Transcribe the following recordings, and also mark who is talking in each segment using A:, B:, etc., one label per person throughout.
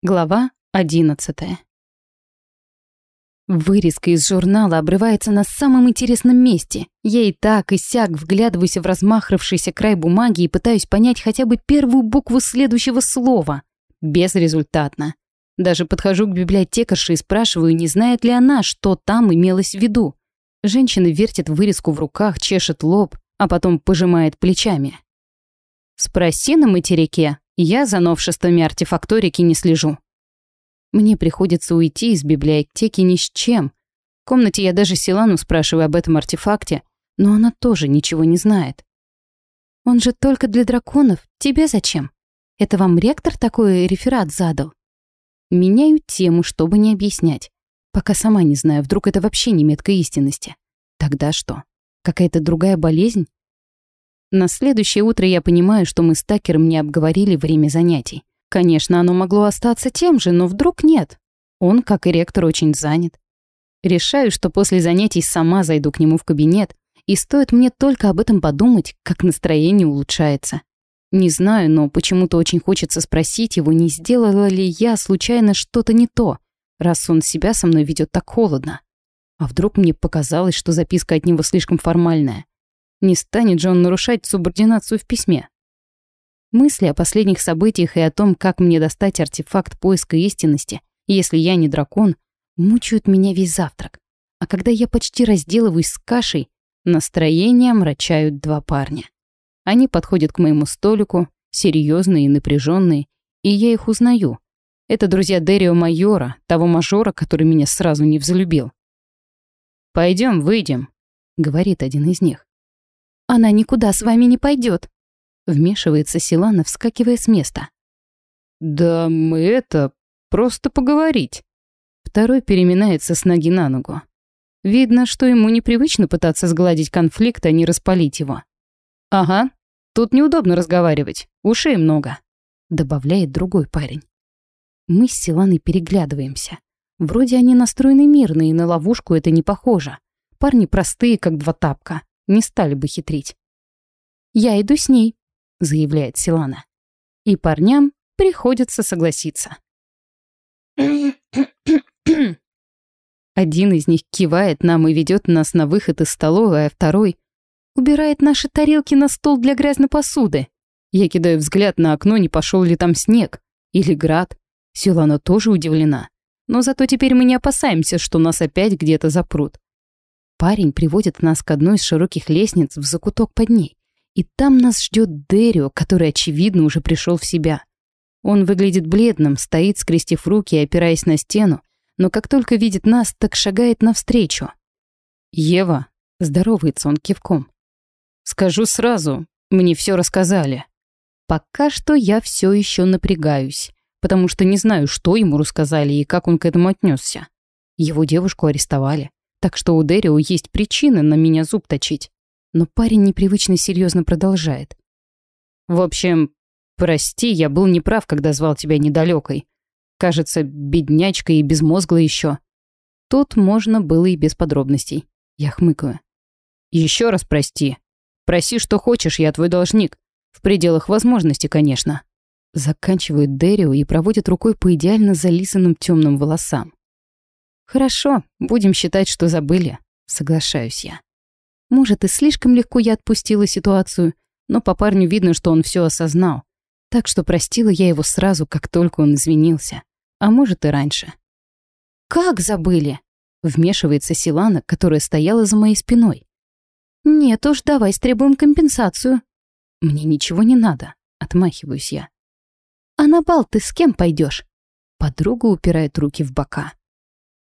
A: Глава одиннадцатая. Вырезка из журнала обрывается на самом интересном месте. Я и так, и сяк вглядываюсь в размахравшийся край бумаги и пытаюсь понять хотя бы первую букву следующего слова. Безрезультатно. Даже подхожу к библиотекарше и спрашиваю, не знает ли она, что там имелось в виду. Женщина вертит вырезку в руках, чешет лоб, а потом пожимает плечами. «Спроси на материке, я за новшествами артефакторики не слежу. Мне приходится уйти из библиотеки ни с чем. В комнате я даже Силану спрашиваю об этом артефакте, но она тоже ничего не знает. Он же только для драконов. Тебе зачем? Это вам ректор такой реферат задал? Меняю тему, чтобы не объяснять. Пока сама не знаю, вдруг это вообще не метка истинности. Тогда что? Какая-то другая болезнь? На следующее утро я понимаю, что мы с Такером не обговорили время занятий. Конечно, оно могло остаться тем же, но вдруг нет. Он, как и ректор, очень занят. Решаю, что после занятий сама зайду к нему в кабинет, и стоит мне только об этом подумать, как настроение улучшается. Не знаю, но почему-то очень хочется спросить его, не сделала ли я случайно что-то не то, раз он себя со мной ведет так холодно. А вдруг мне показалось, что записка от него слишком формальная. Не станет же он нарушать субординацию в письме. Мысли о последних событиях и о том, как мне достать артефакт поиска истинности, если я не дракон, мучают меня весь завтрак. А когда я почти разделываюсь с кашей, настроение омрачают два парня. Они подходят к моему столику, серьезные и напряженные, и я их узнаю. Это друзья Дерио Майора, того мажора, который меня сразу не взлюбил. Пойдем, выйдем», — говорит один из них. Она никуда с вами не пойдет. Вмешивается Силана, вскакивая с места. Да мы это, просто поговорить. Второй переминается с ноги на ногу. Видно, что ему непривычно пытаться сгладить конфликт, а не распалить его. «Ага, тут неудобно разговаривать, ушей много», — добавляет другой парень. Мы с Силаной переглядываемся. Вроде они настроены мирно, и на ловушку это не похоже. Парни простые, как два тапка не стали бы хитрить. «Я иду с ней», — заявляет Силана. И парням приходится согласиться. Один из них кивает нам и ведет нас на выход из столовой, а второй убирает наши тарелки на стол для грязной посуды. Я кидаю взгляд на окно, не пошел ли там снег или град. Силана тоже удивлена. Но зато теперь мы не опасаемся, что нас опять где-то запрут. Парень приводит нас к одной из широких лестниц в закуток под ней. И там нас ждет Дерио, который, очевидно, уже пришел в себя. Он выглядит бледным, стоит, скрестив руки и опираясь на стену, но как только видит нас, так шагает навстречу. «Ева», — здоровается он кивком. «Скажу сразу, мне все рассказали. Пока что я все еще напрягаюсь, потому что не знаю, что ему рассказали и как он к этому отнесся. Его девушку арестовали. Так что у Дэрио есть причины на меня зуб точить. Но парень непривычно серьезно продолжает. В общем, прости, я был неправ, когда звал тебя недалекой. Кажется, беднячка и безмозглой еще. Тут можно было и без подробностей. Я хмыкаю. Еще раз прости. Проси, что хочешь, я твой должник. В пределах возможности, конечно. Заканчивает Дэрио и проводит рукой по идеально зализанным темным волосам. «Хорошо, будем считать, что забыли», — соглашаюсь я. Может, и слишком легко я отпустила ситуацию, но по парню видно, что он все осознал. Так что простила я его сразу, как только он извинился. А может, и раньше. «Как забыли?» — вмешивается Силана, которая стояла за моей спиной. «Нет уж, давай стребуем компенсацию». «Мне ничего не надо», — отмахиваюсь я. «А на бал ты с кем пойдешь? Подруга упирает руки в бока.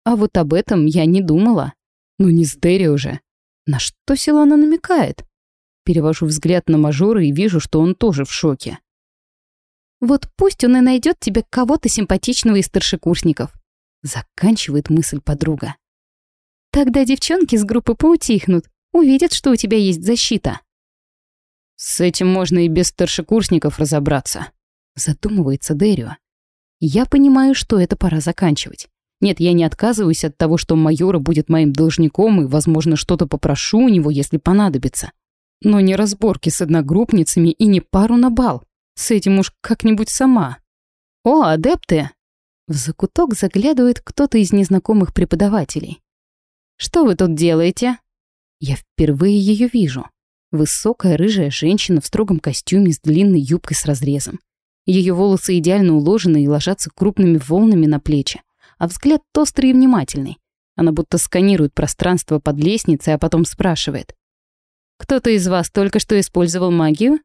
A: А вот об этом я не думала. Ну не с Дерри уже. На что Силана намекает? Перевожу взгляд на мажора и вижу, что он тоже в шоке. Вот пусть он и найдет тебе кого-то симпатичного из старшекурсников. Заканчивает мысль подруга. Тогда девчонки с группы поутихнут, увидят, что у тебя есть защита. С этим можно и без старшекурсников разобраться. Задумывается Дерио. Я понимаю, что это пора заканчивать. Нет, я не отказываюсь от того, что майора будет моим должником и, возможно, что-то попрошу у него, если понадобится. Но не разборки с одногруппницами и не пару на бал. С этим уж как-нибудь сама. «О, адепты!» В закуток заглядывает кто-то из незнакомых преподавателей. «Что вы тут делаете?» Я впервые ее вижу. Высокая рыжая женщина в строгом костюме с длинной юбкой с разрезом. Ее волосы идеально уложены и ложатся крупными волнами на плечи, а взгляд острый и внимательный. Она будто сканирует пространство под лестницей, а потом спрашивает. «Кто-то из вас только что использовал магию?»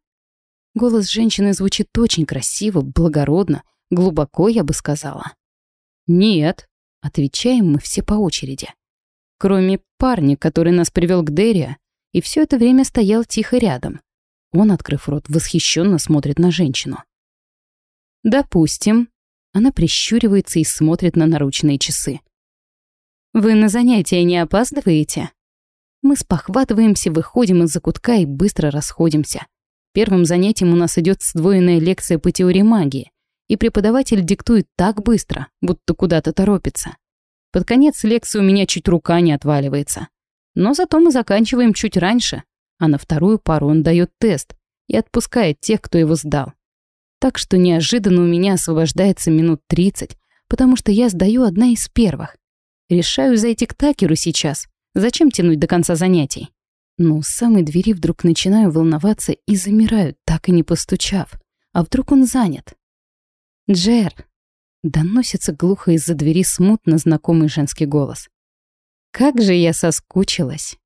A: Голос женщины звучит очень красиво, благородно, глубоко, я бы сказала. «Нет», — отвечаем мы все по очереди. Кроме парня, который нас привел к Дерри, и все это время стоял тихо рядом. Он, открыв рот, восхищенно смотрит на женщину. «Допустим». Она прищуривается и смотрит на наручные часы. «Вы на занятия не опаздываете?» Мы спохватываемся, выходим из-за кутка и быстро расходимся. Первым занятием у нас идет сдвоенная лекция по теории магии, и преподаватель диктует так быстро, будто куда-то торопится. Под конец лекции у меня чуть рука не отваливается. Но зато мы заканчиваем чуть раньше, а на вторую пару он дает тест и отпускает тех, кто его сдал. Так что неожиданно у меня освобождается минут 30, потому что я сдаю одна из первых. Решаю зайти к Такеру сейчас. Зачем тянуть до конца занятий? Но у самой двери вдруг начинаю волноваться и замираю, так и не постучав. А вдруг он занят? «Джер!» — доносится глухо из-за двери смутно знакомый женский голос. Как же я соскучилась.